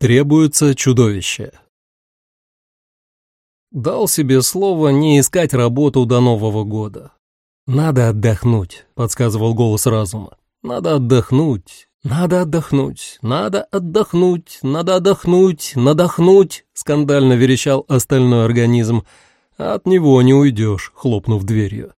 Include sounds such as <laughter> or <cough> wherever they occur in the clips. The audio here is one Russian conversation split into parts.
Требуется чудовище. Дал себе слово не искать работу до Нового года. «Надо отдохнуть», — подсказывал голос разума. «Надо отдохнуть, надо отдохнуть, надо отдохнуть, надо отдохнуть, надохнуть», — скандально верещал остальной организм. «От него не уйдешь», — хлопнув дверью.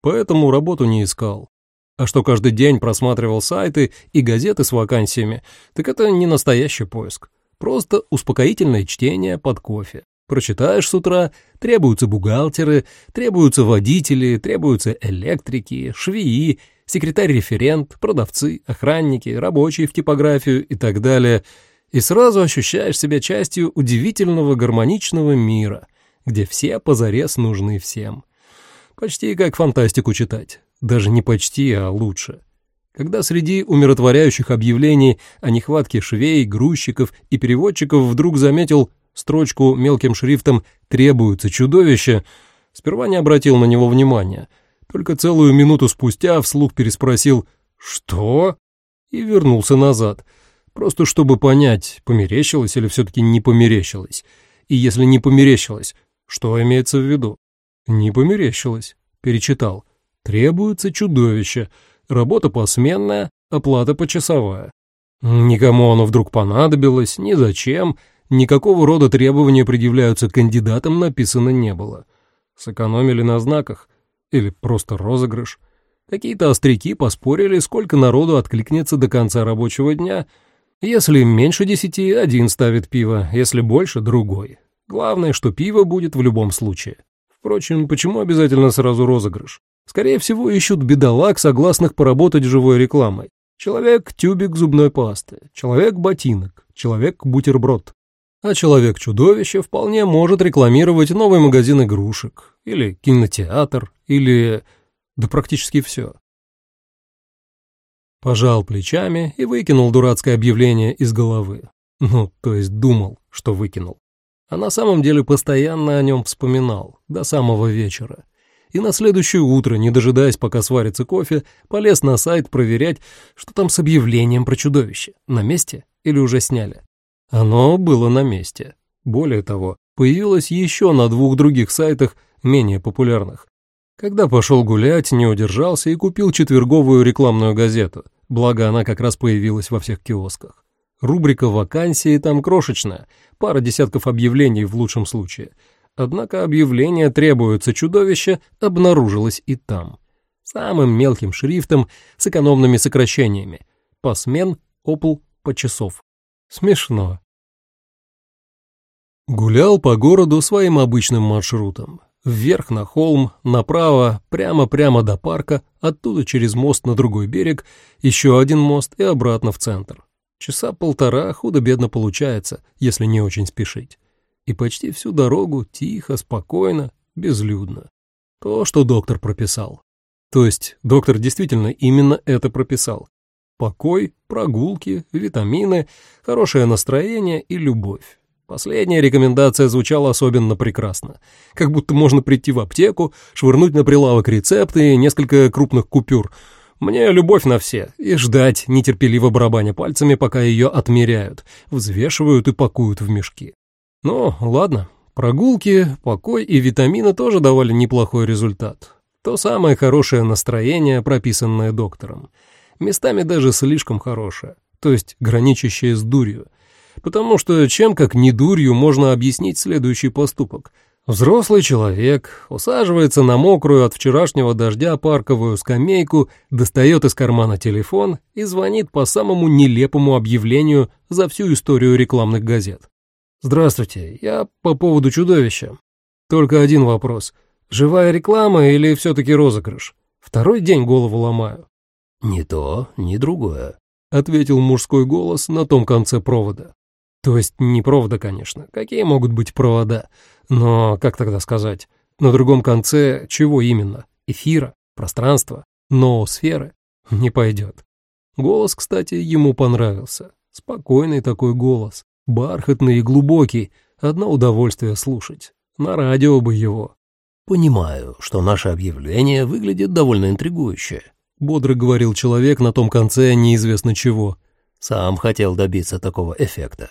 Поэтому работу не искал. А что каждый день просматривал сайты и газеты с вакансиями, так это не настоящий поиск. Просто успокоительное чтение под кофе. Прочитаешь с утра, требуются бухгалтеры, требуются водители, требуются электрики, швеи, секретарь-референт, продавцы, охранники, рабочие в типографию и так далее. И сразу ощущаешь себя частью удивительного гармоничного мира, где все позарез нужны всем. Почти как фантастику читать. Даже не почти, а лучше. Когда среди умиротворяющих объявлений о нехватке швей, грузчиков и переводчиков вдруг заметил строчку мелким шрифтом «Требуется чудовище», сперва не обратил на него внимания. Только целую минуту спустя вслух переспросил «Что?» и вернулся назад. Просто чтобы понять, померещилось или все-таки не померещилось. И если не померещилось, что имеется в виду? Не померещилось. Перечитал. «Требуется чудовище», работа посменная, оплата почасовая. Никому оно вдруг понадобилось, ни зачем, никакого рода требования предъявляются кандидатам написано не было. Сэкономили на знаках или просто розыгрыш. Какие-то остряки поспорили, сколько народу откликнется до конца рабочего дня. Если меньше десяти, один ставит пиво, если больше — другой. Главное, что пиво будет в любом случае. Впрочем, почему обязательно сразу розыгрыш? Скорее всего, ищут бедолаг, согласных поработать живой рекламой. Человек – тюбик зубной пасты, человек – ботинок, человек – бутерброд. А человек-чудовище вполне может рекламировать новый магазин игрушек, или кинотеатр, или... да практически все. Пожал плечами и выкинул дурацкое объявление из головы. Ну, то есть думал, что выкинул. А на самом деле постоянно о нем вспоминал, до самого вечера и на следующее утро, не дожидаясь, пока сварится кофе, полез на сайт проверять, что там с объявлением про чудовище, на месте или уже сняли. Оно было на месте. Более того, появилось еще на двух других сайтах, менее популярных. Когда пошел гулять, не удержался и купил четверговую рекламную газету, благо она как раз появилась во всех киосках. Рубрика «Вакансии» там крошечная, пара десятков объявлений в лучшем случае — Однако объявление «Требуется чудовище» обнаружилось и там. Самым мелким шрифтом с экономными сокращениями. по смен опл, по часов Смешно. Гулял по городу своим обычным маршрутом. Вверх на холм, направо, прямо-прямо до парка, оттуда через мост на другой берег, еще один мост и обратно в центр. Часа полтора худо-бедно получается, если не очень спешить и почти всю дорогу тихо, спокойно, безлюдно. То, что доктор прописал. То есть доктор действительно именно это прописал. Покой, прогулки, витамины, хорошее настроение и любовь. Последняя рекомендация звучала особенно прекрасно. Как будто можно прийти в аптеку, швырнуть на прилавок рецепты и несколько крупных купюр. Мне любовь на все. И ждать, нетерпеливо барабаня пальцами, пока ее отмеряют, взвешивают и пакуют в мешки. Но ладно, прогулки, покой и витамины тоже давали неплохой результат. То самое хорошее настроение, прописанное доктором. Местами даже слишком хорошее, то есть граничащее с дурью. Потому что чем как не дурью можно объяснить следующий поступок – Взрослый человек усаживается на мокрую от вчерашнего дождя парковую скамейку, достает из кармана телефон и звонит по самому нелепому объявлению за всю историю рекламных газет. «Здравствуйте. Я по поводу чудовища. Только один вопрос. Живая реклама или все-таки розыгрыш? Второй день голову ломаю». «Ни то, ни другое», — ответил мужской голос на том конце провода. «То есть не провода, конечно. Какие могут быть провода? Но как тогда сказать? На другом конце чего именно? Эфира? Пространства? Ноосферы? Не пойдет». Голос, кстати, ему понравился. Спокойный такой голос бархатный и глубокий, одно удовольствие слушать. На радио бы его. «Понимаю, что наше объявление выглядит довольно интригующе», — бодро говорил человек на том конце неизвестно чего. «Сам хотел добиться такого эффекта.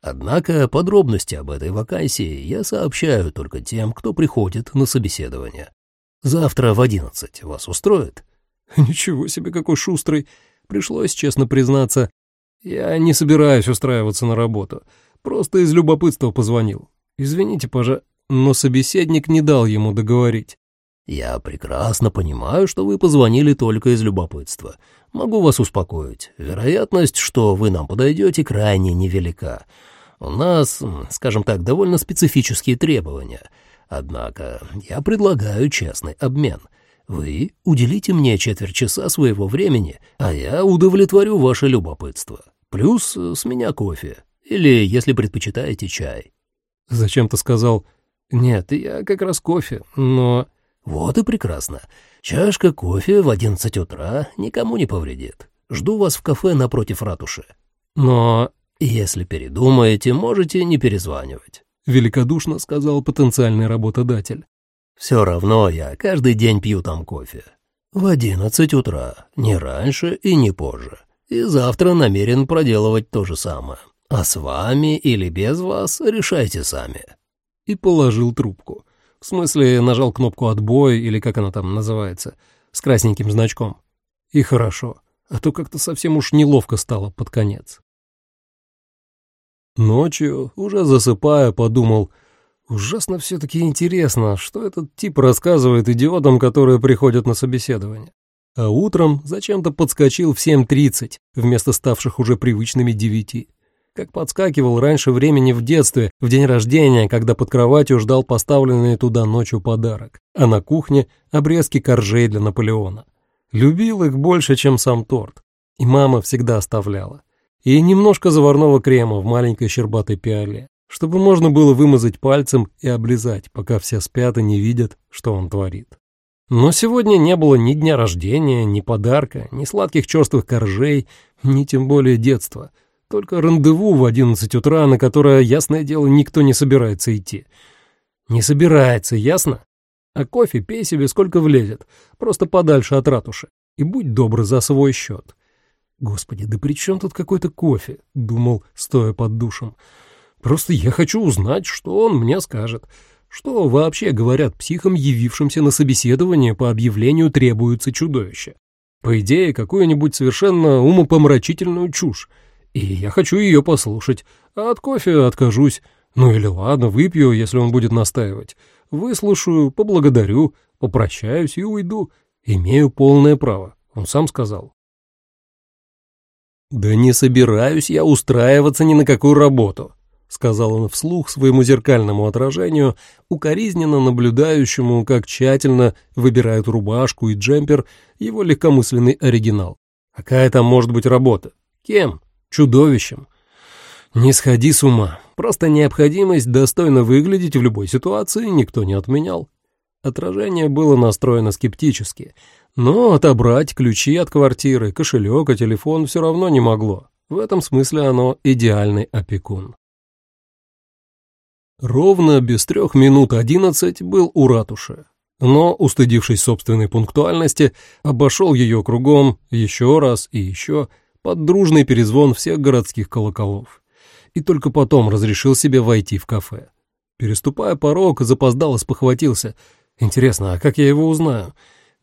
Однако подробности об этой вакансии я сообщаю только тем, кто приходит на собеседование. Завтра в одиннадцать вас устроит?» <laughs> «Ничего себе, какой шустрый!» Пришлось честно признаться, я не собираюсь устраиваться на работу. Просто из любопытства позвонил. Извините, пожалуйста, но собеседник не дал ему договорить. «Я прекрасно понимаю, что вы позвонили только из любопытства. Могу вас успокоить. Вероятность, что вы нам подойдете, крайне невелика. У нас, скажем так, довольно специфические требования. Однако я предлагаю честный обмен. Вы уделите мне четверть часа своего времени, а я удовлетворю ваше любопытство. Плюс э, с меня кофе. Или, если предпочитаете, чай. Зачем ты сказал? Нет, я как раз кофе, но... Вот и прекрасно. Чашка кофе в одиннадцать утра никому не повредит. Жду вас в кафе напротив ратуши. Но если передумаете, можете не перезванивать. Великодушно сказал потенциальный работодатель. Все равно я каждый день пью там кофе. В одиннадцать утра, не раньше и не позже и завтра намерен проделывать то же самое. А с вами или без вас решайте сами». И положил трубку. В смысле, нажал кнопку «Отбой» или как она там называется, с красненьким значком. И хорошо, а то как-то совсем уж неловко стало под конец. Ночью, уже засыпая, подумал, ужасно все-таки интересно, что этот тип рассказывает идиотам, которые приходят на собеседование а утром зачем-то подскочил в 7.30 вместо ставших уже привычными девяти. Как подскакивал раньше времени в детстве, в день рождения, когда под кроватью ждал поставленный туда ночью подарок, а на кухне обрезки коржей для Наполеона. Любил их больше, чем сам торт. И мама всегда оставляла. И немножко заварного крема в маленькой щербатой пиале, чтобы можно было вымазать пальцем и облизать, пока все спят и не видят, что он творит. Но сегодня не было ни дня рождения, ни подарка, ни сладких черствых коржей, ни тем более детства. Только рандеву в одиннадцать утра, на которое, ясное дело, никто не собирается идти. Не собирается, ясно? А кофе пей себе сколько влезет, просто подальше от ратуши. И будь добр за свой счет. Господи, да при чем тут какой-то кофе? Думал, стоя под душем. Просто я хочу узнать, что он мне скажет. Что вообще говорят психам, явившимся на собеседование по объявлению требуется чудовище? По идее, какую-нибудь совершенно умопомрачительную чушь. И я хочу ее послушать. А от кофе откажусь. Ну или ладно, выпью, если он будет настаивать. Выслушаю, поблагодарю, попрощаюсь и уйду. Имею полное право, он сам сказал. Да не собираюсь я устраиваться ни на какую работу. — сказал он вслух своему зеркальному отражению, укоризненно наблюдающему, как тщательно выбирают рубашку и джемпер его легкомысленный оригинал. «Какая там может быть работа? Кем? Чудовищем?» «Не сходи с ума. Просто необходимость достойно выглядеть в любой ситуации никто не отменял». Отражение было настроено скептически, но отобрать ключи от квартиры, кошелек и телефон все равно не могло. В этом смысле оно идеальный опекун. Ровно без трех минут одиннадцать был у ратуши, но, устыдившись собственной пунктуальности, обошел ее кругом еще раз и еще под дружный перезвон всех городских колоколов. И только потом разрешил себе войти в кафе. Переступая порог, запоздало спохватился. «Интересно, а как я его узнаю?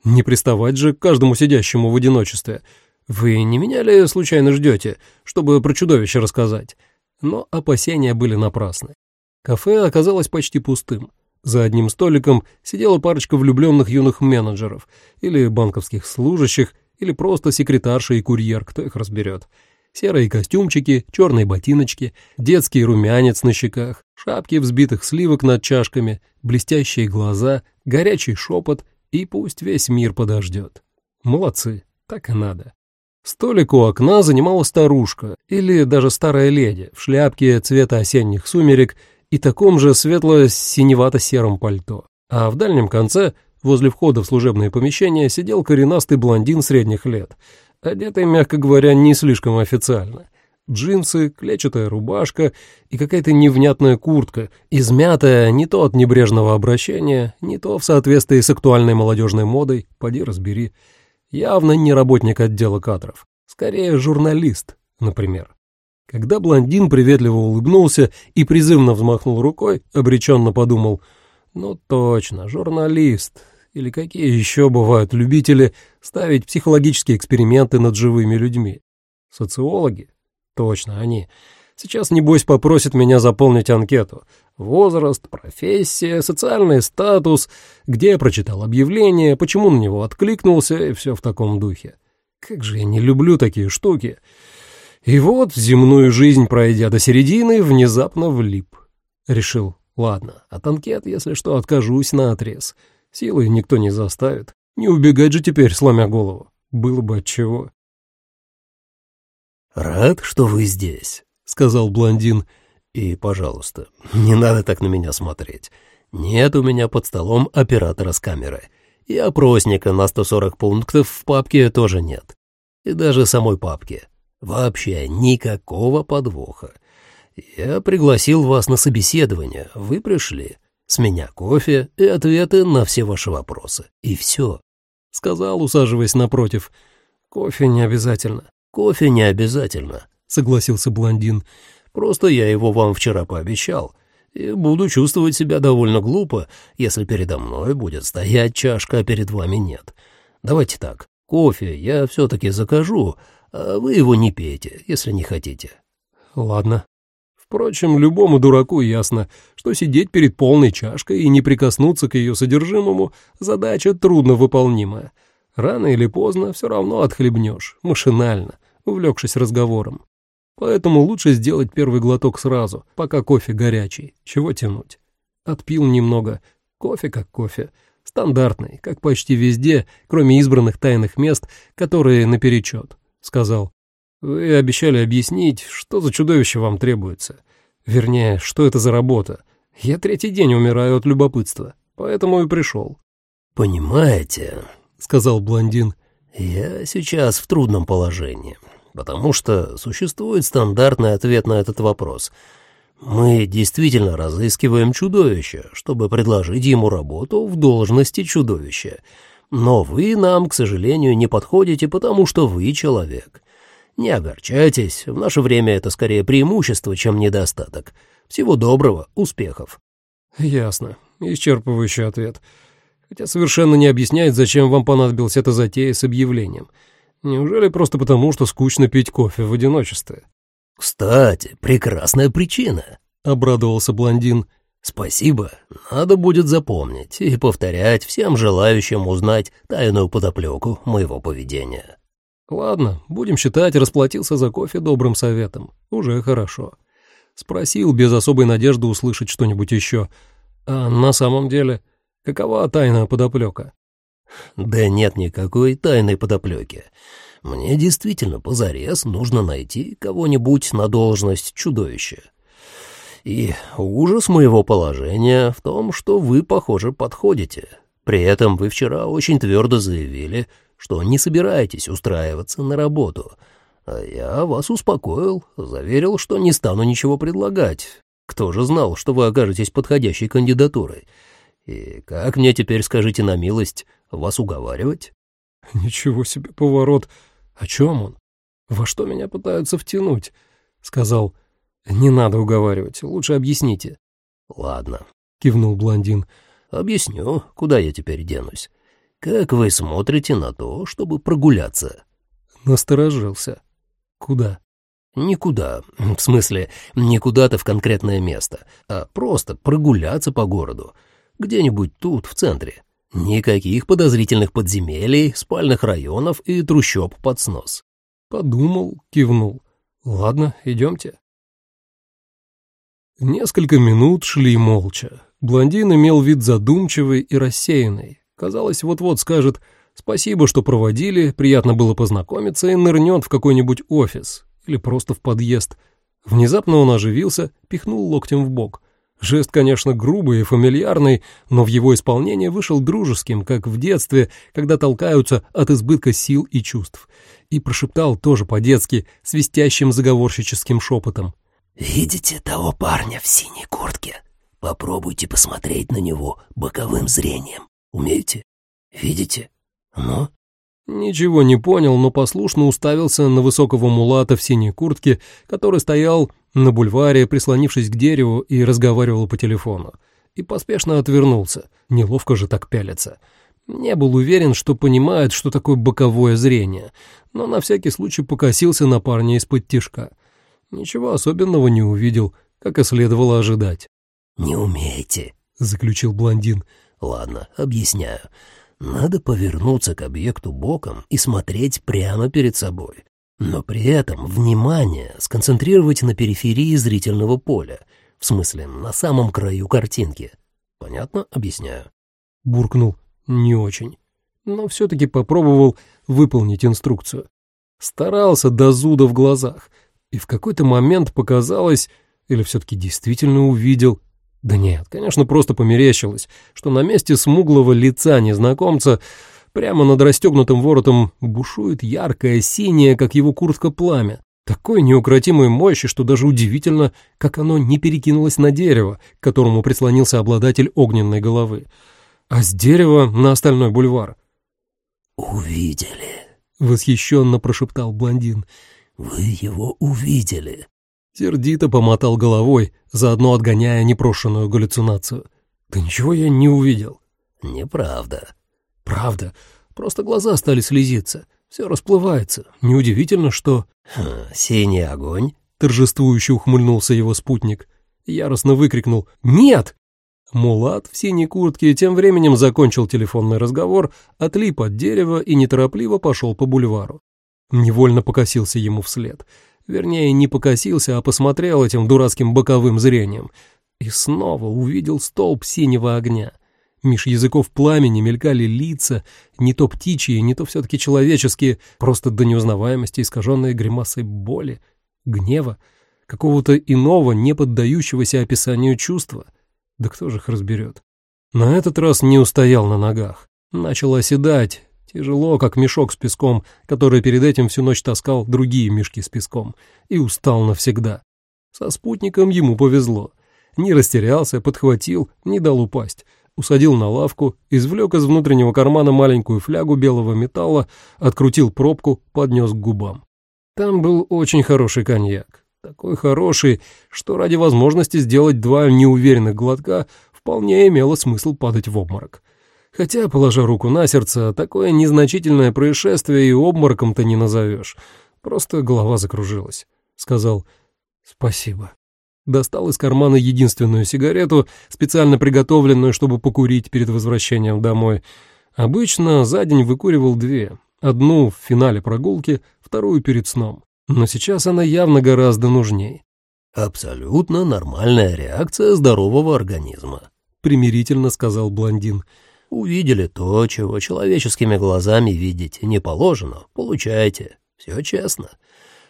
Не приставать же к каждому сидящему в одиночестве. Вы не меня ли случайно ждете, чтобы про чудовище рассказать?» Но опасения были напрасны. Кафе оказалось почти пустым. За одним столиком сидела парочка влюбленных юных менеджеров или банковских служащих, или просто секретарша и курьер, кто их разберет. Серые костюмчики, черные ботиночки, детский румянец на щеках, шапки взбитых сливок над чашками, блестящие глаза, горячий шепот и пусть весь мир подождет. Молодцы, так и надо. Столик у окна занимала старушка или даже старая леди в шляпке цвета осенних сумерек и таком же светло-синевато-сером пальто. А в дальнем конце, возле входа в служебные помещения, сидел коренастый блондин средних лет, одетый, мягко говоря, не слишком официально. Джинсы, клетчатая рубашка и какая-то невнятная куртка, измятая не то от небрежного обращения, не то в соответствии с актуальной молодежной модой, поди разбери. Явно не работник отдела кадров, скорее журналист, например. Когда блондин приветливо улыбнулся и призывно взмахнул рукой, обреченно подумал, «Ну точно, журналист, или какие еще бывают любители ставить психологические эксперименты над живыми людьми? Социологи? Точно, они. Сейчас, небось, попросят меня заполнить анкету. Возраст, профессия, социальный статус, где я прочитал объявление, почему на него откликнулся и все в таком духе. Как же я не люблю такие штуки. И вот, земную жизнь пройдя до середины, внезапно влип. Решил, ладно, от анкет, если что, откажусь на отрез. Силы никто не заставит. Не убегать же теперь, сломя голову. Было бы отчего. «Рад, что вы здесь», — сказал блондин. «И, пожалуйста, не надо так на меня смотреть. Нет у меня под столом оператора с камерой. И опросника на 140 пунктов в папке тоже нет. И даже самой папки. Вообще никакого подвоха. Я пригласил вас на собеседование, вы пришли. С меня кофе и ответы на все ваши вопросы. И все. Сказал, усаживаясь напротив. Кофе не обязательно. Кофе не обязательно, согласился блондин. Просто я его вам вчера пообещал. И буду чувствовать себя довольно глупо, если передо мной будет стоять чашка, а перед вами нет. Давайте так. Кофе я все-таки закажу, а вы его не пейте, если не хотите. Ладно. Впрочем, любому дураку ясно, что сидеть перед полной чашкой и не прикоснуться к ее содержимому — задача трудновыполнимая. Рано или поздно все равно отхлебнешь, машинально, увлекшись разговором. Поэтому лучше сделать первый глоток сразу, пока кофе горячий, чего тянуть. Отпил немного, кофе как кофе, стандартный, как почти везде, кроме избранных тайных мест, которые наперечет сказал. «Вы обещали объяснить, что за чудовище вам требуется. Вернее, что это за работа. Я третий день умираю от любопытства, поэтому и пришел». «Понимаете», — сказал блондин, — «я сейчас в трудном положении, потому что существует стандартный ответ на этот вопрос». Мы действительно разыскиваем чудовище, чтобы предложить ему работу в должности чудовища. Но вы нам, к сожалению, не подходите, потому что вы человек. Не огорчайтесь, в наше время это скорее преимущество, чем недостаток. Всего доброго, успехов». «Ясно. Исчерпывающий ответ. Хотя совершенно не объясняет, зачем вам понадобилась эта затея с объявлением. Неужели просто потому, что скучно пить кофе в одиночестве?» «Кстати, прекрасная причина», — обрадовался блондин. Спасибо, надо будет запомнить и повторять всем желающим узнать тайную подоплеку моего поведения. Ладно, будем считать, расплатился за кофе добрым советом. Уже хорошо. Спросил без особой надежды услышать что-нибудь еще. А на самом деле, какова тайная подоплека? Да нет никакой тайной подоплеки. Мне действительно позарез нужно найти кого-нибудь на должность чудовища. И ужас моего положения в том, что вы, похоже, подходите. При этом вы вчера очень твердо заявили, что не собираетесь устраиваться на работу. А я вас успокоил, заверил, что не стану ничего предлагать. Кто же знал, что вы окажетесь подходящей кандидатурой? И как мне теперь, скажите на милость, вас уговаривать? <laughs> Ничего себе поворот. О чем он? Во что меня пытаются втянуть? Сказал «Не надо уговаривать, лучше объясните». «Ладно», — кивнул блондин. «Объясню, куда я теперь денусь. Как вы смотрите на то, чтобы прогуляться?» Насторожился. «Куда?» «Никуда. В смысле, не куда-то в конкретное место, а просто прогуляться по городу. Где-нибудь тут, в центре. Никаких подозрительных подземелий, спальных районов и трущоб под снос». Подумал, кивнул. «Ладно, идемте». Несколько минут шли молча. Блондин имел вид задумчивый и рассеянный. Казалось, вот-вот скажет «спасибо, что проводили, приятно было познакомиться» и нырнет в какой-нибудь офис или просто в подъезд. Внезапно он оживился, пихнул локтем в бок. Жест, конечно, грубый и фамильярный, но в его исполнении вышел дружеским, как в детстве, когда толкаются от избытка сил и чувств. И прошептал тоже по-детски, свистящим заговорщическим шепотом. «Видите того парня в синей куртке? Попробуйте посмотреть на него боковым зрением. Умеете? Видите? Ну?» Ничего не понял, но послушно уставился на высокого мулата в синей куртке, который стоял на бульваре, прислонившись к дереву и разговаривал по телефону. И поспешно отвернулся, неловко же так пялиться. Не был уверен, что понимает, что такое боковое зрение, но на всякий случай покосился на парня из-под тишка. Ничего особенного не увидел, как и следовало ожидать. «Не умеете», — заключил блондин. «Ладно, объясняю. Надо повернуться к объекту боком и смотреть прямо перед собой. Но при этом внимание сконцентрировать на периферии зрительного поля, в смысле, на самом краю картинки. Понятно? Объясняю». Буркнул. «Не очень». Но все-таки попробовал выполнить инструкцию. Старался до зуда в глазах, и в какой-то момент показалось, или все-таки действительно увидел, да нет, конечно, просто померещилось, что на месте смуглого лица незнакомца прямо над расстегнутым воротом бушует яркое синее, как его куртка, пламя, такой неукротимой мощи, что даже удивительно, как оно не перекинулось на дерево, к которому прислонился обладатель огненной головы, а с дерева на остальной бульвар. «Увидели», — восхищенно прошептал блондин, — вы его увидели. Сердито помотал головой, заодно отгоняя непрошенную галлюцинацию. Да ничего я не увидел. Неправда. Правда. Просто глаза стали слезиться. Все расплывается. Неудивительно, что... Синий огонь? Торжествующе ухмыльнулся его спутник. Яростно выкрикнул «Нет!» Мулат в синей куртке тем временем закончил телефонный разговор, отлип от дерева и неторопливо пошел по бульвару. Невольно покосился ему вслед. Вернее, не покосился, а посмотрел этим дурацким боковым зрением. И снова увидел столб синего огня. Миш языков пламени мелькали лица, не то птичьи, не то все-таки человеческие, просто до неузнаваемости искаженные гримасой боли, гнева, какого-то иного, не поддающегося описанию чувства. Да кто же их разберет? На этот раз не устоял на ногах. Начал оседать, Тяжело, как мешок с песком, который перед этим всю ночь таскал другие мешки с песком, и устал навсегда. Со спутником ему повезло. Не растерялся, подхватил, не дал упасть. Усадил на лавку, извлек из внутреннего кармана маленькую флягу белого металла, открутил пробку, поднес к губам. Там был очень хороший коньяк. Такой хороший, что ради возможности сделать два неуверенных глотка вполне имело смысл падать в обморок. Хотя, положа руку на сердце, такое незначительное происшествие и обмороком-то не назовешь. Просто голова закружилась. Сказал «Спасибо». Достал из кармана единственную сигарету, специально приготовленную, чтобы покурить перед возвращением домой. Обычно за день выкуривал две. Одну в финале прогулки, вторую перед сном. Но сейчас она явно гораздо нужней. «Абсолютно нормальная реакция здорового организма», — примирительно сказал блондин. «Абсолютно Увидели то, чего человеческими глазами видеть не положено, Получайте. Все честно.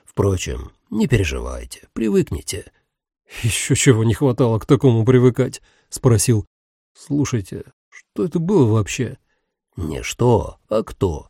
Впрочем, не переживайте, привыкните». «Еще чего не хватало к такому привыкать?» — спросил. «Слушайте, что это было вообще?» «Не что, а кто.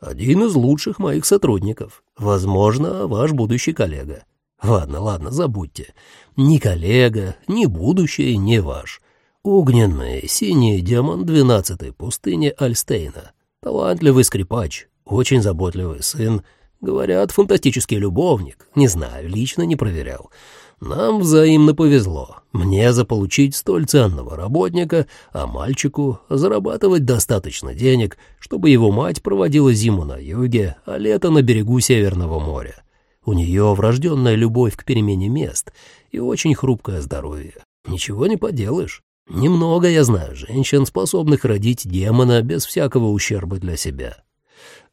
Один из лучших моих сотрудников. Возможно, ваш будущий коллега. Ладно, ладно, забудьте. Ни коллега, ни будущее не ваш. Огненный, синий демон двенадцатой пустыни Альстейна. Талантливый скрипач, очень заботливый сын. Говорят, фантастический любовник. Не знаю, лично не проверял. Нам взаимно повезло. Мне заполучить столь ценного работника, а мальчику зарабатывать достаточно денег, чтобы его мать проводила зиму на юге, а лето на берегу Северного моря. У нее врожденная любовь к перемене мест и очень хрупкое здоровье. Ничего не поделаешь. Немного я знаю женщин, способных родить демона без всякого ущерба для себя.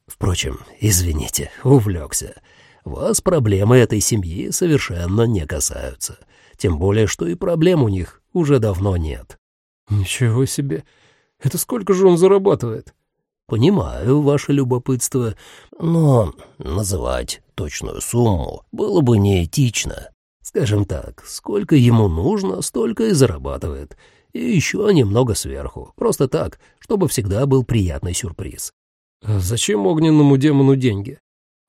Впрочем, извините, увлекся. Вас проблемы этой семьи совершенно не касаются. Тем более, что и проблем у них уже давно нет. Ничего себе! Это сколько же он зарабатывает? Понимаю ваше любопытство, но называть точную сумму было бы неэтично. Скажем так, сколько ему нужно, столько и зарабатывает и еще немного сверху, просто так, чтобы всегда был приятный сюрприз. А «Зачем огненному демону деньги?»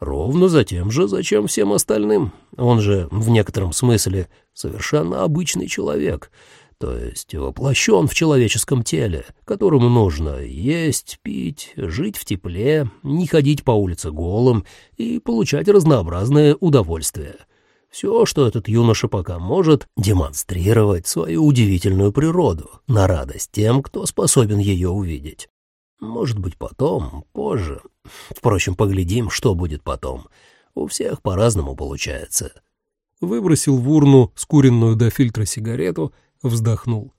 Ровно за тем же, зачем всем остальным. Он же, в некотором смысле, совершенно обычный человек, то есть воплощен в человеческом теле, которому нужно есть, пить, жить в тепле, не ходить по улице голым и получать разнообразные удовольствия. Все, что этот юноша пока может, демонстрировать свою удивительную природу на радость тем, кто способен ее увидеть. Может быть, потом, позже. Впрочем, поглядим, что будет потом. У всех по-разному получается. Выбросил в урну скуренную до фильтра сигарету, вздохнул.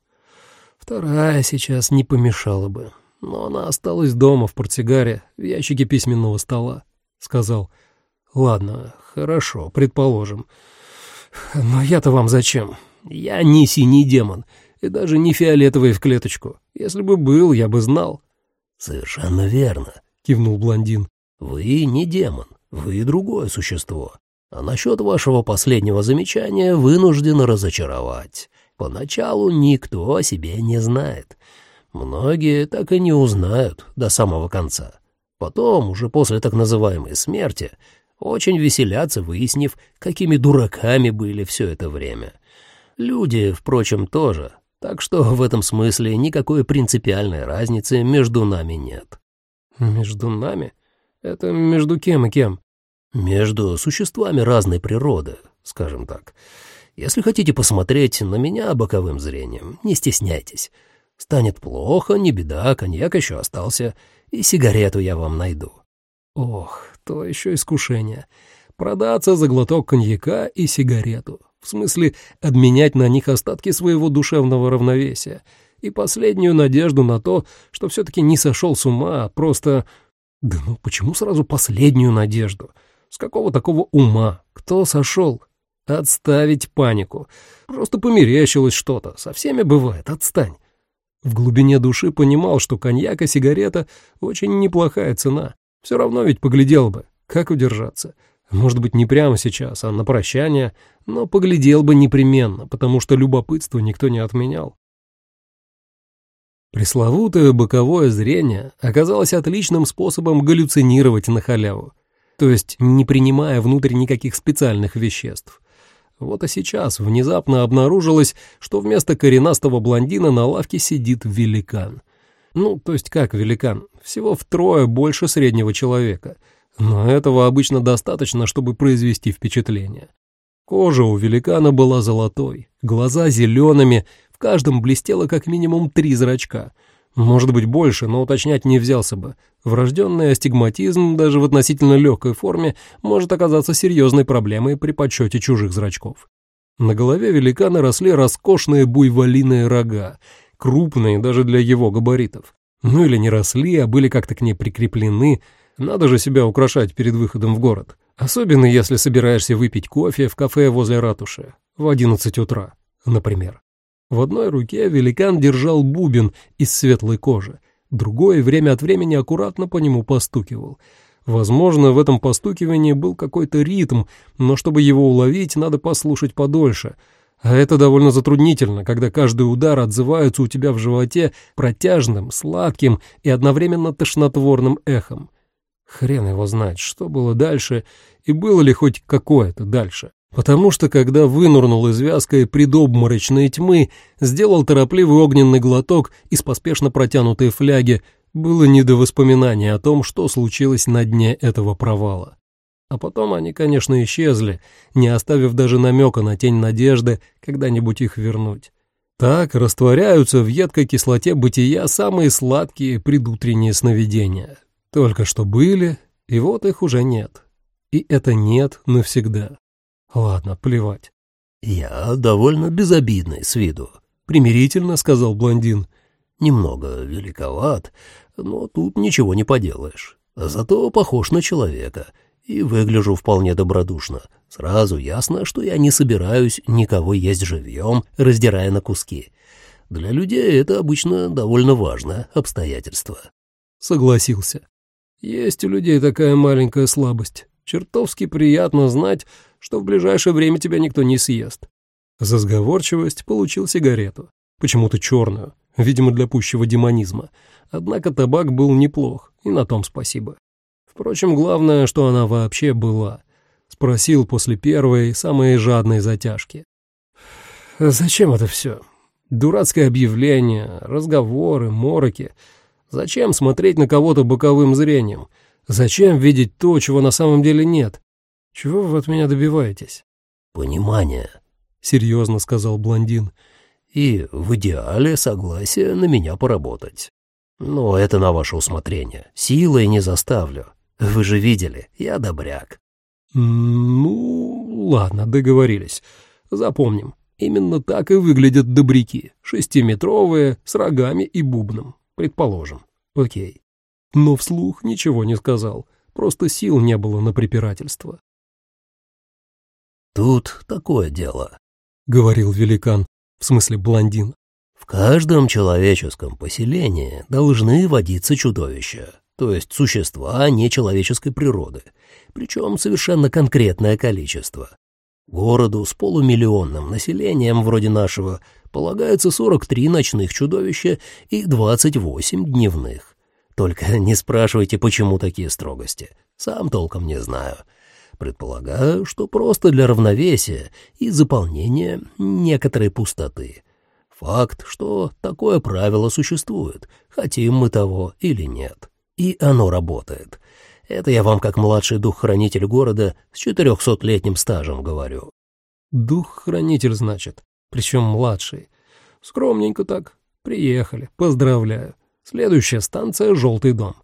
Вторая сейчас не помешала бы, но она осталась дома в портсигаре в ящике письменного стола, — сказал — Ладно, хорошо, предположим. Но я-то вам зачем? Я не синий демон, и даже не фиолетовый в клеточку. Если бы был, я бы знал. Совершенно верно, кивнул блондин. Вы не демон, вы другое существо. А насчет вашего последнего замечания вынужден разочаровать. Поначалу никто о себе не знает. Многие так и не узнают до самого конца. Потом, уже после так называемой смерти, очень веселятся, выяснив, какими дураками были все это время. Люди, впрочем, тоже. Так что в этом смысле никакой принципиальной разницы между нами нет. Между нами? Это между кем и кем? Между существами разной природы, скажем так. Если хотите посмотреть на меня боковым зрением, не стесняйтесь. Станет плохо, не беда, коньяк еще остался, и сигарету я вам найду. Ох, то еще искушение. Продаться за глоток коньяка и сигарету. В смысле, обменять на них остатки своего душевного равновесия и последнюю надежду на то, что все-таки не сошел с ума, а просто... Да ну почему сразу последнюю надежду? С какого такого ума? Кто сошел? Отставить панику. Просто померещилось что-то. Со всеми бывает. Отстань. В глубине души понимал, что коньяк и сигарета — очень неплохая цена. Все равно ведь поглядел бы, как удержаться. Может быть, не прямо сейчас, а на прощание, но поглядел бы непременно, потому что любопытство никто не отменял. Пресловутое боковое зрение оказалось отличным способом галлюцинировать на халяву, то есть не принимая внутрь никаких специальных веществ. Вот и сейчас внезапно обнаружилось, что вместо коренастого блондина на лавке сидит великан — ну, то есть как великан, всего втрое больше среднего человека, но этого обычно достаточно, чтобы произвести впечатление. Кожа у великана была золотой, глаза зелеными, в каждом блестело как минимум три зрачка. Может быть больше, но уточнять не взялся бы. Врожденный астигматизм даже в относительно легкой форме может оказаться серьезной проблемой при подсчете чужих зрачков. На голове великана росли роскошные буйволиные рога, крупные даже для его габаритов. Ну или не росли, а были как-то к ней прикреплены. Надо же себя украшать перед выходом в город. Особенно если собираешься выпить кофе в кафе возле ратуши в 11 утра, например. В одной руке великан держал бубен из светлой кожи, другой время от времени аккуратно по нему постукивал. Возможно, в этом постукивании был какой-то ритм, но чтобы его уловить, надо послушать подольше — а это довольно затруднительно, когда каждый удар отзывается у тебя в животе протяжным, сладким и одновременно тошнотворным эхом. Хрен его знает, что было дальше и было ли хоть какое-то дальше. Потому что, когда вынурнул из вязкой предобморочной тьмы, сделал торопливый огненный глоток из поспешно протянутой фляги, было не до воспоминания о том, что случилось на дне этого провала. А потом они, конечно, исчезли, не оставив даже намека на тень надежды когда-нибудь их вернуть. Так растворяются в едкой кислоте бытия самые сладкие предутренние сновидения. Только что были, и вот их уже нет. И это нет навсегда. Ладно, плевать. «Я довольно безобидный с виду», — примирительно сказал блондин. «Немного великоват, но тут ничего не поделаешь. Зато похож на человека» и выгляжу вполне добродушно. Сразу ясно, что я не собираюсь никого есть живьем, раздирая на куски. Для людей это обычно довольно важное обстоятельство. Согласился. Есть у людей такая маленькая слабость. Чертовски приятно знать, что в ближайшее время тебя никто не съест. За сговорчивость получил сигарету, почему-то черную, видимо, для пущего демонизма. Однако табак был неплох, и на том спасибо. Впрочем, главное, что она вообще была. Спросил после первой, самой жадной затяжки. «Зачем это все? Дурацкое объявление, разговоры, мороки. Зачем смотреть на кого-то боковым зрением? Зачем видеть то, чего на самом деле нет? Чего вы от меня добиваетесь?» «Понимание», — серьезно сказал блондин. «И в идеале согласие на меня поработать. Но это на ваше усмотрение. Силой не заставлю. Вы же видели, я добряк». «Ну, ладно, договорились. Запомним. Именно так и выглядят добряки. Шестиметровые, с рогами и бубном. Предположим. Окей». Но вслух ничего не сказал. Просто сил не было на препирательство. «Тут такое дело», — говорил великан, в смысле блондин. «В каждом человеческом поселении должны водиться чудовища то есть существа а нечеловеческой природы, причем совершенно конкретное количество. Городу с полумиллионным населением вроде нашего полагается 43 ночных чудовища и 28 дневных. Только не спрашивайте, почему такие строгости. Сам толком не знаю. Предполагаю, что просто для равновесия и заполнения некоторой пустоты. Факт, что такое правило существует, хотим мы того или нет. И оно работает. Это я вам как младший дух-хранитель города с четырехсотлетним стажем говорю. Дух-хранитель, значит, причем младший. Скромненько так. Приехали, поздравляю. Следующая станция — желтый дом.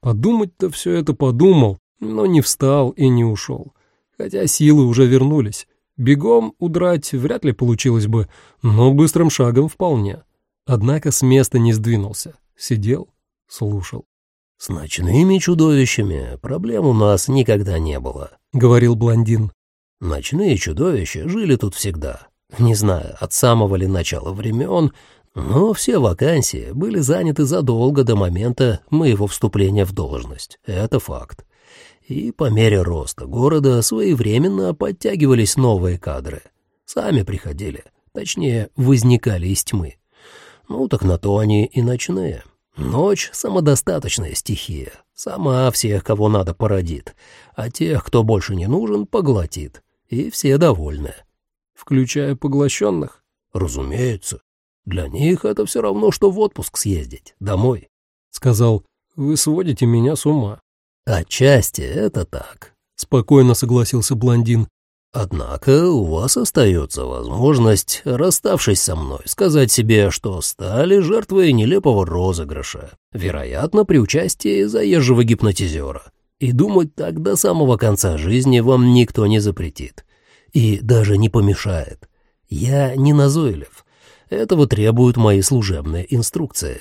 Подумать-то все это подумал, но не встал и не ушел. Хотя силы уже вернулись. Бегом удрать вряд ли получилось бы, но быстрым шагом вполне. Однако с места не сдвинулся. Сидел, слушал. «С ночными чудовищами проблем у нас никогда не было», — говорил блондин. «Ночные чудовища жили тут всегда. Не знаю, от самого ли начала времен, но все вакансии были заняты задолго до момента моего вступления в должность. Это факт. И по мере роста города своевременно подтягивались новые кадры. Сами приходили, точнее, возникали из тьмы. Ну так на то они и ночные. Ночь — самодостаточная стихия. Сама всех, кого надо, породит, а тех, кто больше не нужен, поглотит. И все довольны. Включая поглощенных? Разумеется. Для них это все равно, что в отпуск съездить, домой. Сказал, вы сводите меня с ума. Отчасти это так, — спокойно согласился блондин. Однако у вас остается возможность, расставшись со мной, сказать себе, что стали жертвой нелепого розыгрыша, вероятно, при участии заезжего гипнотизера. И думать так до самого конца жизни вам никто не запретит. И даже не помешает. Я не назойлив. Этого требуют мои служебные инструкции.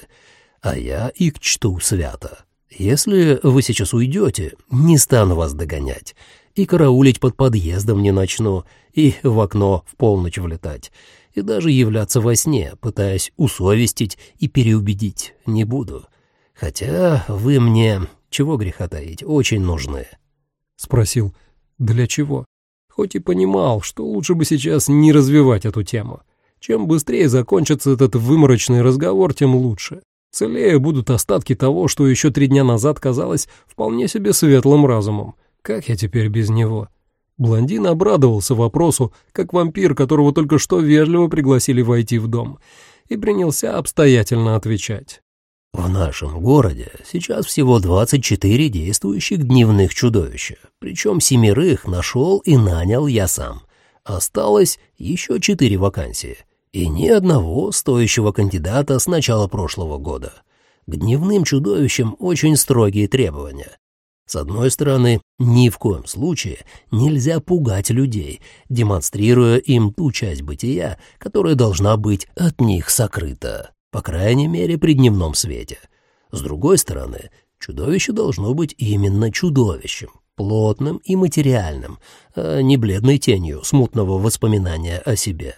А я их чту свято. Если вы сейчас уйдете, не стану вас догонять и караулить под подъездом не начну, и в окно в полночь влетать, и даже являться во сне, пытаясь усовестить и переубедить, не буду. Хотя вы мне, чего греха таить, очень нужны. Спросил, для чего? Хоть и понимал, что лучше бы сейчас не развивать эту тему. Чем быстрее закончится этот выморочный разговор, тем лучше. Целее будут остатки того, что еще три дня назад казалось вполне себе светлым разумом — как я теперь без него? Блондин обрадовался вопросу, как вампир, которого только что вежливо пригласили войти в дом, и принялся обстоятельно отвечать. В нашем городе сейчас всего 24 действующих дневных чудовища, причем семерых нашел и нанял я сам. Осталось еще четыре вакансии, и ни одного стоящего кандидата с начала прошлого года. К дневным чудовищам очень строгие требования. С одной стороны, ни в коем случае нельзя пугать людей, демонстрируя им ту часть бытия, которая должна быть от них сокрыта, по крайней мере при дневном свете. С другой стороны, чудовище должно быть именно чудовищем, плотным и материальным, а не бледной тенью смутного воспоминания о себе.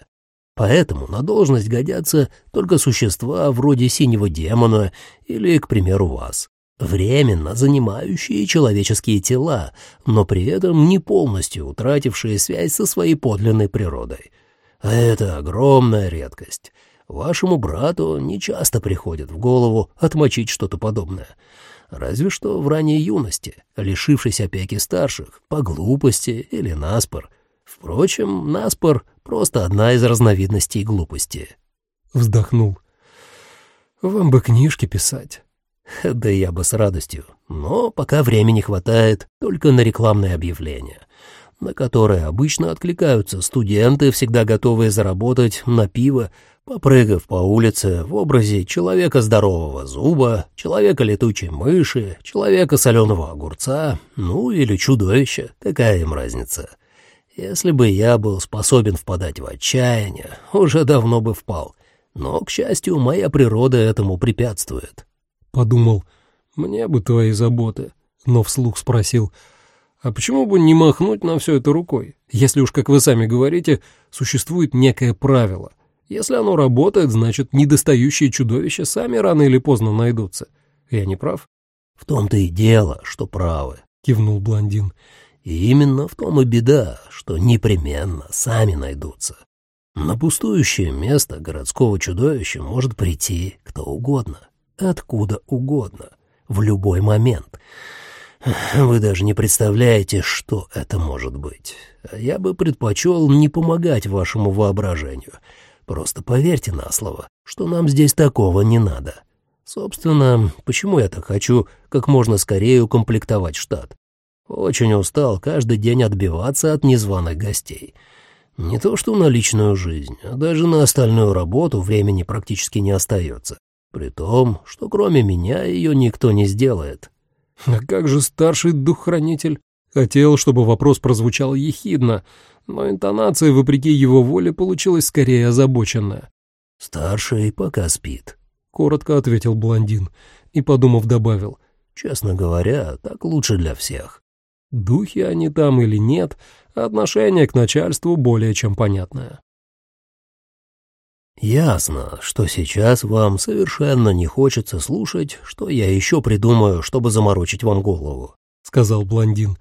Поэтому на должность годятся только существа вроде синего демона или, к примеру, вас временно занимающие человеческие тела, но при этом не полностью утратившие связь со своей подлинной природой. Это огромная редкость. Вашему брату не часто приходит в голову отмочить что-то подобное. Разве что в ранней юности, лишившись опеки старших, по глупости или наспор. Впрочем, наспор — просто одна из разновидностей глупости. Вздохнул. «Вам бы книжки писать». <laughs> Да я бы с радостью. Но пока времени хватает только на рекламные объявления, на которые обычно откликаются студенты, всегда готовые заработать на пиво, попрыгав по улице в образе человека здорового зуба, человека летучей мыши, человека соленого огурца, ну или чудовища, какая им разница. Если бы я был способен впадать в отчаяние, уже давно бы впал. Но, к счастью, моя природа этому препятствует. Подумал, мне бы твои заботы, но вслух спросил, а почему бы не махнуть на все это рукой? Если уж, как вы сами говорите, существует некое правило. Если оно работает, значит, недостающие чудовища сами рано или поздно найдутся. Я не прав? — В том-то и дело, что правы, — кивнул блондин. — И именно в том и беда, что непременно сами найдутся. На пустующее место городского чудовища может прийти кто угодно откуда угодно, в любой момент. Вы даже не представляете, что это может быть. Я бы предпочел не помогать вашему воображению. Просто поверьте на слово, что нам здесь такого не надо. Собственно, почему я так хочу как можно скорее укомплектовать штат? Очень устал каждый день отбиваться от незваных гостей. Не то что на личную жизнь, а даже на остальную работу времени практически не остается. При том, что кроме меня ее никто не сделает. А как же старший дух-хранитель? Хотел, чтобы вопрос прозвучал ехидно, но интонация, вопреки его воле, получилась скорее озабоченная. «Старший пока спит», — коротко ответил блондин и, подумав, добавил. «Честно говоря, так лучше для всех». Духи они там или нет, отношение к начальству более чем понятное. Ясно, что сейчас вам совершенно не хочется слушать, что я еще придумаю, чтобы заморочить вам голову, сказал блондин.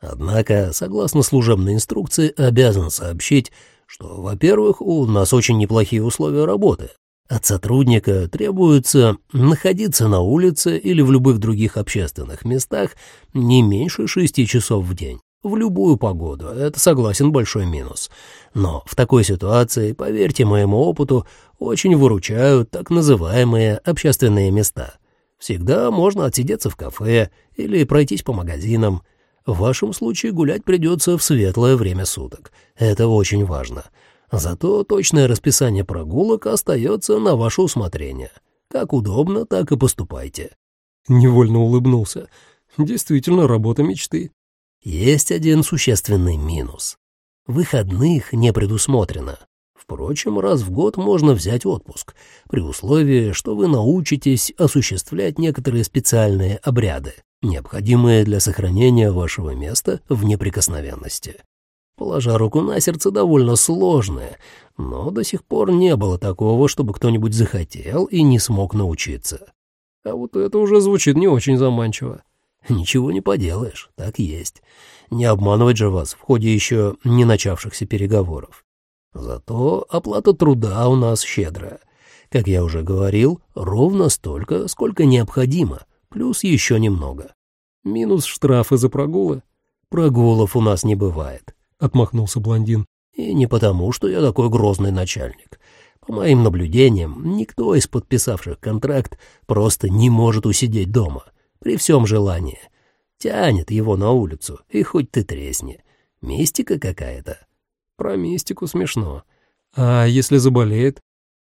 Однако, согласно служебной инструкции, обязан сообщить, что, во-первых, у нас очень неплохие условия работы. От сотрудника требуется находиться на улице или в любых других общественных местах не меньше шести часов в день. В любую погоду, это, согласен, большой минус. Но в такой ситуации, поверьте моему опыту, очень выручают так называемые общественные места. Всегда можно отсидеться в кафе или пройтись по магазинам. В вашем случае гулять придется в светлое время суток. Это очень важно. Зато точное расписание прогулок остается на ваше усмотрение. Как удобно, так и поступайте. Невольно улыбнулся. Действительно, работа мечты. Есть один существенный минус. Выходных не предусмотрено. Впрочем, раз в год можно взять отпуск, при условии, что вы научитесь осуществлять некоторые специальные обряды, необходимые для сохранения вашего места в неприкосновенности. Положа руку на сердце, довольно сложное, но до сих пор не было такого, чтобы кто-нибудь захотел и не смог научиться. А вот это уже звучит не очень заманчиво. <laughs> Ничего не поделаешь, так есть. Не обманывать же вас в ходе еще не начавшихся переговоров. Зато оплата труда у нас щедрая. Как я уже говорил, ровно столько, сколько необходимо, плюс еще немного. Минус штрафы за прогулы. Прогулов у нас не бывает, — отмахнулся блондин. И не потому, что я такой грозный начальник. По моим наблюдениям, никто из подписавших контракт просто не может усидеть дома при всем желании. Тянет его на улицу, и хоть ты тресни. Мистика какая-то. Про мистику смешно. А если заболеет?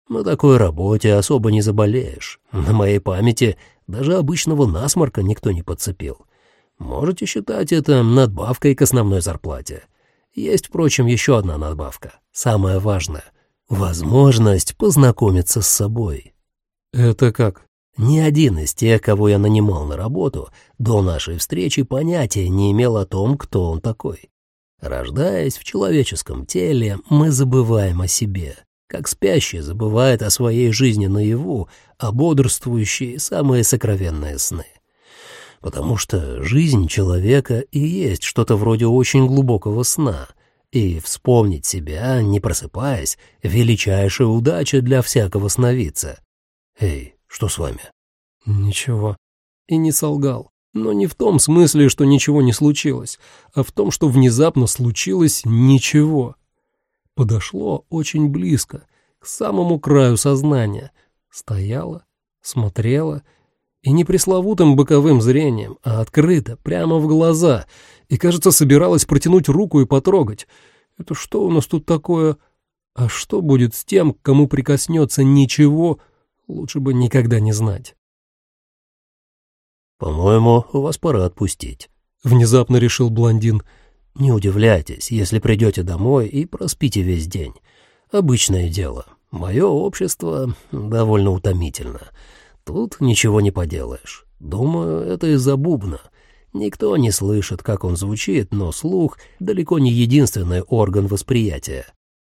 На такой работе особо не заболеешь. На моей памяти даже обычного насморка никто не подцепил. Можете считать это надбавкой к основной зарплате. Есть, впрочем, еще одна надбавка. самая важная — возможность познакомиться с собой. Это как? Ни один из тех, кого я нанимал на работу, до нашей встречи понятия не имел о том, кто он такой. Рождаясь в человеческом теле, мы забываем о себе, как спящий забывает о своей жизни наяву, а бодрствующий — самые сокровенные сны. Потому что жизнь человека и есть что-то вроде очень глубокого сна, и вспомнить себя, не просыпаясь, величайшая удача для всякого сновидца. Эй, что с вами? Ничего. И не солгал. Но не в том смысле, что ничего не случилось, а в том, что внезапно случилось ничего. Подошло очень близко, к самому краю сознания. Стояла, смотрела, и не пресловутым боковым зрением, а открыто, прямо в глаза, и, кажется, собиралась протянуть руку и потрогать. Это что у нас тут такое? А что будет с тем, к кому прикоснется ничего, Лучше бы никогда не знать. «По-моему, вас пора отпустить», — внезапно решил блондин. «Не удивляйтесь, если придете домой и проспите весь день. Обычное дело. Мое общество довольно утомительно. Тут ничего не поделаешь. Думаю, это из-за бубна. Никто не слышит, как он звучит, но слух — далеко не единственный орган восприятия».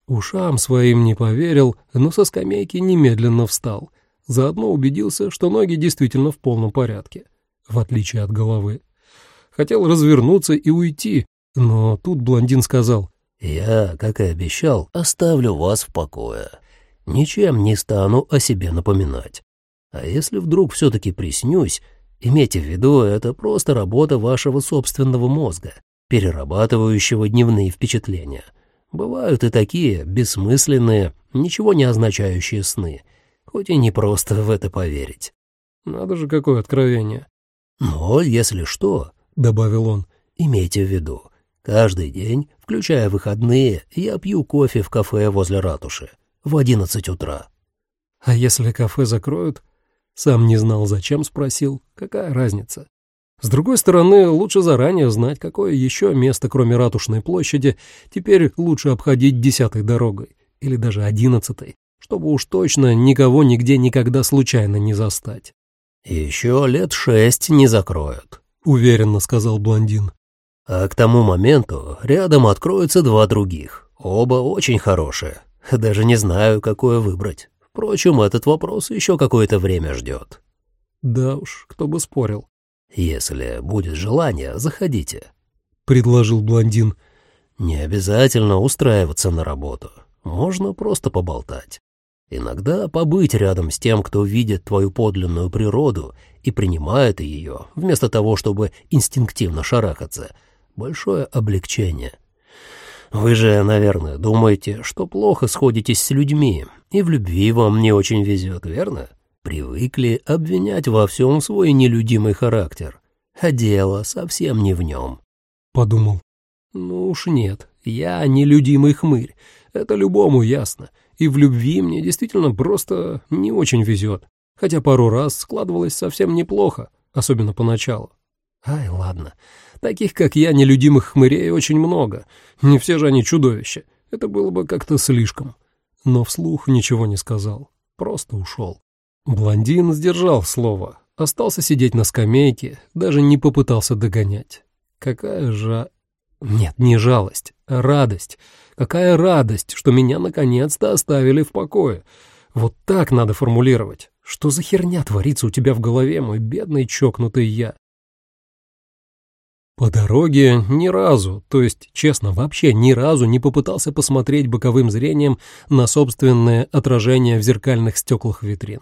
Ушам своим не поверил, но со скамейки немедленно встал. Заодно убедился, что ноги действительно в полном порядке, в отличие от головы. Хотел развернуться и уйти, но тут блондин сказал, «Я, как и обещал, оставлю вас в покое. Ничем не стану о себе напоминать. А если вдруг все-таки приснюсь, имейте в виду, это просто работа вашего собственного мозга, перерабатывающего дневные впечатления. Бывают и такие бессмысленные, ничего не означающие сны, хоть и непросто в это поверить. Надо же, какое откровение. Но, если что, — добавил он, — имейте в виду, каждый день, включая выходные, я пью кофе в кафе возле ратуши в одиннадцать утра. А если кафе закроют? Сам не знал, зачем спросил. Какая разница? С другой стороны, лучше заранее знать, какое еще место, кроме Ратушной площади, теперь лучше обходить десятой дорогой или даже одиннадцатой, чтобы уж точно никого нигде никогда случайно не застать. «Еще лет шесть не закроют», — уверенно сказал блондин. «А к тому моменту рядом откроются два других, оба очень хорошие. Даже не знаю, какое выбрать. Впрочем, этот вопрос еще какое-то время ждет». «Да уж, кто бы спорил». «Если будет желание, заходите», — предложил блондин. «Не обязательно устраиваться на работу. Можно просто поболтать». Иногда побыть рядом с тем, кто видит твою подлинную природу и принимает ее, вместо того, чтобы инстинктивно шарахаться. Большое облегчение. Вы же, наверное, думаете, что плохо сходитесь с людьми, и в любви вам не очень везет, верно? Привыкли обвинять во всем свой нелюдимый характер, а дело совсем не в нем. Подумал. Ну уж нет, я нелюдимый хмырь, это любому ясно. — и в любви мне действительно просто не очень везет, хотя пару раз складывалось совсем неплохо, особенно поначалу. Ай, ладно. Таких, как я, нелюдимых хмырей очень много. Не все же они чудовища. Это было бы как-то слишком. Но вслух ничего не сказал. Просто ушел. Блондин сдержал слово. Остался сидеть на скамейке, даже не попытался догонять. Какая же... Нет, не жалость, а радость — Какая радость, что меня наконец-то оставили в покое. Вот так надо формулировать. Что за херня творится у тебя в голове, мой бедный чокнутый я? По дороге ни разу, то есть, честно, вообще ни разу не попытался посмотреть боковым зрением на собственное отражение в зеркальных стеклах витрин.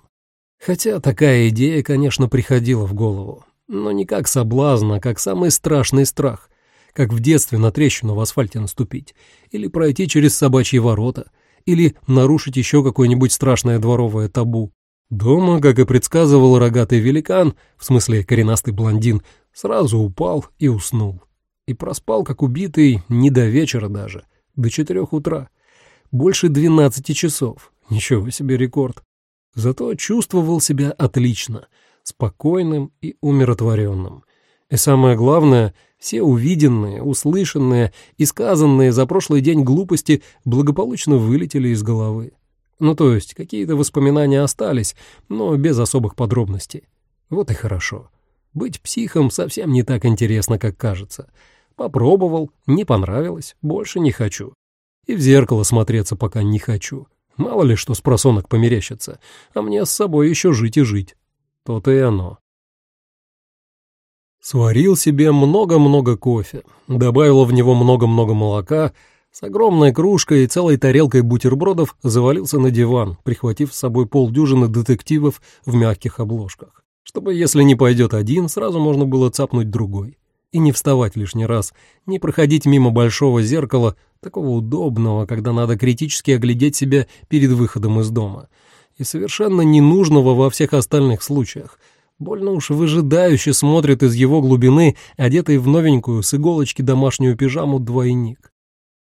Хотя такая идея, конечно, приходила в голову, но не как соблазн, а как самый страшный страх — как в детстве на трещину в асфальте наступить, или пройти через собачьи ворота, или нарушить еще какое-нибудь страшное дворовое табу. Дома, как и предсказывал рогатый великан, в смысле коренастый блондин, сразу упал и уснул. И проспал, как убитый, не до вечера даже, до четырех утра. Больше двенадцати часов. Ничего себе рекорд. Зато чувствовал себя отлично, спокойным и умиротворенным. И самое главное — все увиденные, услышанные и сказанные за прошлый день глупости благополучно вылетели из головы. Ну, то есть, какие-то воспоминания остались, но без особых подробностей. Вот и хорошо. Быть психом совсем не так интересно, как кажется. Попробовал, не понравилось, больше не хочу. И в зеркало смотреться пока не хочу. Мало ли что с просонок померещится, а мне с собой еще жить и жить. То-то и оно. Сварил себе много-много кофе, добавил в него много-много молока, с огромной кружкой и целой тарелкой бутербродов завалился на диван, прихватив с собой полдюжины детективов в мягких обложках, чтобы, если не пойдет один, сразу можно было цапнуть другой. И не вставать лишний раз, не проходить мимо большого зеркала, такого удобного, когда надо критически оглядеть себя перед выходом из дома, и совершенно ненужного во всех остальных случаях — Больно уж выжидающе смотрит из его глубины, одетый в новенькую с иголочки домашнюю пижаму двойник.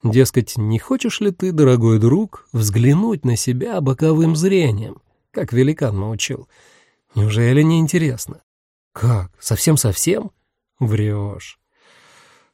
Дескать, не хочешь ли ты, дорогой друг, взглянуть на себя боковым зрением, как великан научил? Неужели не интересно? Как? Совсем-совсем? Врешь.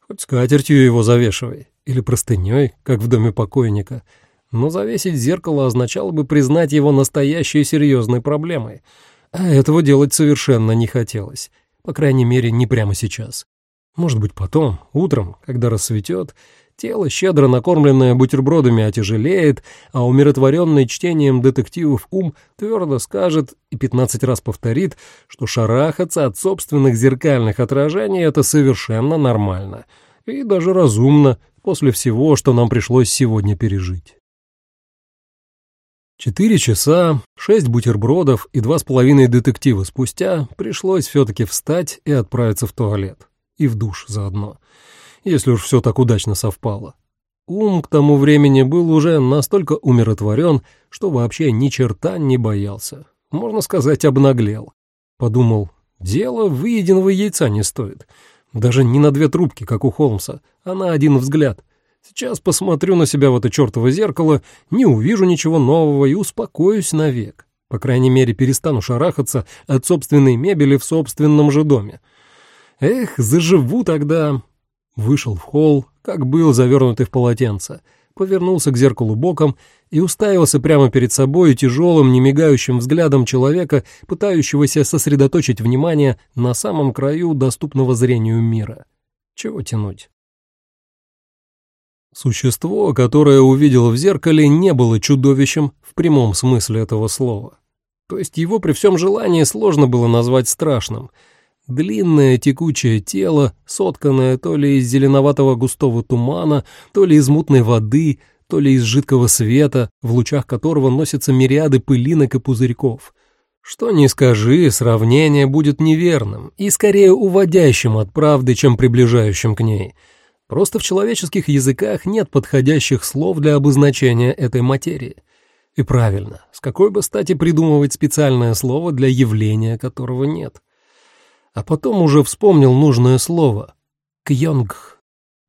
Хоть скатертью его завешивай, или простыней, как в доме покойника. Но завесить зеркало означало бы признать его настоящей серьезной проблемой — а этого делать совершенно не хотелось. По крайней мере, не прямо сейчас. Может быть, потом, утром, когда рассветет, тело, щедро накормленное бутербродами, отяжелеет, а умиротворенный чтением детективов ум твердо скажет и пятнадцать раз повторит, что шарахаться от собственных зеркальных отражений — это совершенно нормально и даже разумно после всего, что нам пришлось сегодня пережить. Четыре часа, шесть бутербродов и два с половиной детектива спустя пришлось все-таки встать и отправиться в туалет. И в душ заодно, если уж все так удачно совпало. Ум к тому времени был уже настолько умиротворен, что вообще ни черта не боялся. Можно сказать, обнаглел. Подумал, дело выеденного яйца не стоит. Даже не на две трубки, как у Холмса, а на один взгляд. Сейчас посмотрю на себя в это чертово зеркало, не увижу ничего нового и успокоюсь навек. По крайней мере, перестану шарахаться от собственной мебели в собственном же доме. Эх, заживу тогда. Вышел в холл, как был завернутый в полотенце, повернулся к зеркалу боком и уставился прямо перед собой тяжелым, немигающим взглядом человека, пытающегося сосредоточить внимание на самом краю доступного зрению мира. Чего тянуть? Существо, которое увидел в зеркале, не было чудовищем в прямом смысле этого слова. То есть его при всем желании сложно было назвать страшным. Длинное текучее тело, сотканное то ли из зеленоватого густого тумана, то ли из мутной воды, то ли из жидкого света, в лучах которого носятся мириады пылинок и пузырьков. Что ни скажи, сравнение будет неверным и скорее уводящим от правды, чем приближающим к ней — Просто в человеческих языках нет подходящих слов для обозначения этой материи. И правильно, с какой бы стати придумывать специальное слово для явления, которого нет. А потом уже вспомнил нужное слово — кьонг.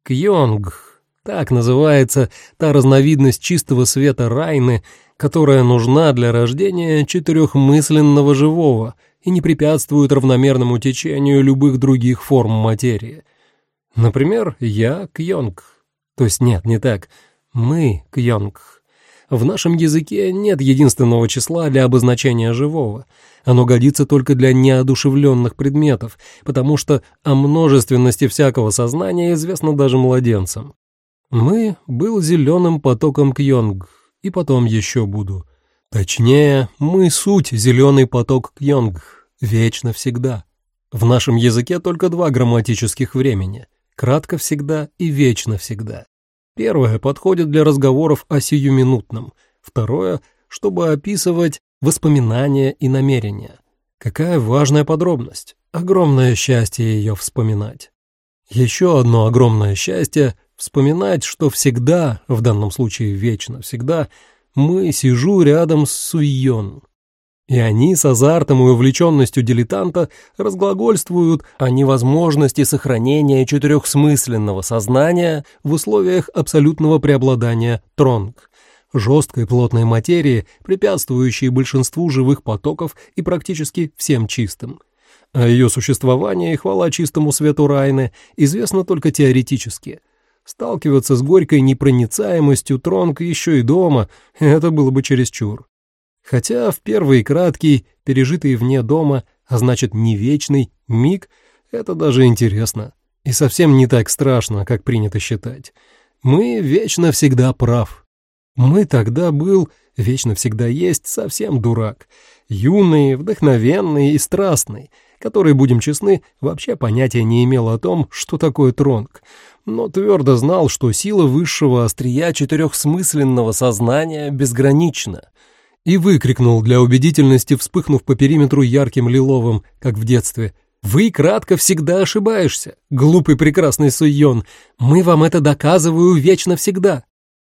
Кьонг — так называется та разновидность чистого света Райны, которая нужна для рождения четырехмысленного живого и не препятствует равномерному течению любых других форм материи — Например, я Кьонг. То есть нет, не так. Мы Кьонг. В нашем языке нет единственного числа для обозначения живого. Оно годится только для неодушевленных предметов, потому что о множественности всякого сознания известно даже младенцам. Мы был зеленым потоком Кьонг, и потом еще буду. Точнее, мы суть зеленый поток Кьонг, вечно всегда. В нашем языке только два грамматических времени — кратко всегда и вечно всегда. Первое подходит для разговоров о сиюминутном, второе, чтобы описывать воспоминания и намерения. Какая важная подробность. Огромное счастье ее вспоминать. Еще одно огромное счастье — вспоминать, что всегда, в данном случае вечно всегда, мы сижу рядом с Суйон, и они с азартом и увлеченностью дилетанта разглагольствуют о невозможности сохранения четырехсмысленного сознания в условиях абсолютного преобладания тронг, жесткой плотной материи, препятствующей большинству живых потоков и практически всем чистым. О ее существовании, хвала чистому свету Райны, известно только теоретически. Сталкиваться с горькой непроницаемостью тронг еще и дома – это было бы чересчур. Хотя в первый краткий, пережитый вне дома, а значит не вечный, миг, это даже интересно. И совсем не так страшно, как принято считать. Мы вечно всегда прав. Мы тогда был, вечно всегда есть, совсем дурак. Юный, вдохновенный и страстный, который, будем честны, вообще понятия не имел о том, что такое тронг, но твердо знал, что сила высшего острия четырехсмысленного сознания безгранична, и выкрикнул для убедительности, вспыхнув по периметру ярким лиловым, как в детстве. «Вы кратко всегда ошибаешься, глупый прекрасный Суйон. Мы вам это доказываю вечно всегда».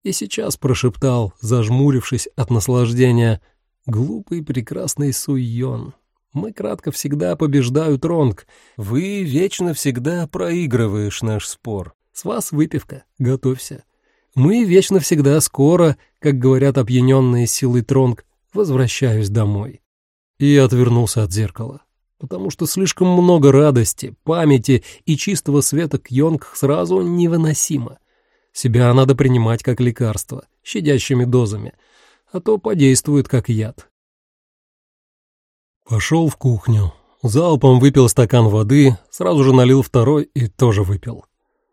И сейчас прошептал, зажмурившись от наслаждения, «Глупый прекрасный Суйон». Мы кратко всегда побеждают Ронг. Вы вечно всегда проигрываешь наш спор. С вас выпивка. Готовься мы вечно всегда скоро, как говорят опьяненные силой Тронг, возвращаюсь домой. И отвернулся от зеркала, потому что слишком много радости, памяти и чистого света к Йонг сразу невыносимо. Себя надо принимать как лекарство, щадящими дозами, а то подействует как яд. Пошел в кухню, залпом выпил стакан воды, сразу же налил второй и тоже выпил.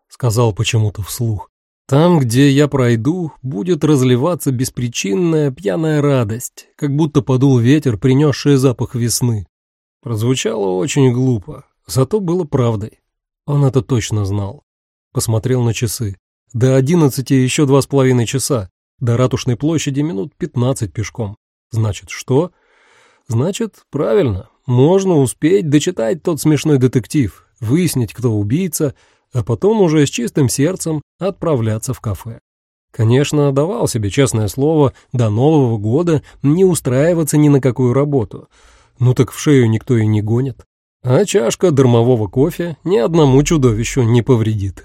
Сказал почему-то вслух. Там, где я пройду, будет разливаться беспричинная пьяная радость, как будто подул ветер, принесший запах весны. Прозвучало очень глупо, зато было правдой. Он это точно знал. Посмотрел на часы. До одиннадцати еще два с половиной часа. До Ратушной площади минут пятнадцать пешком. Значит, что? Значит, правильно. Можно успеть дочитать тот смешной детектив, выяснить, кто убийца, а потом уже с чистым сердцем отправляться в кафе. Конечно, давал себе честное слово до Нового года не устраиваться ни на какую работу. Ну так в шею никто и не гонит. А чашка дармового кофе ни одному чудовищу не повредит.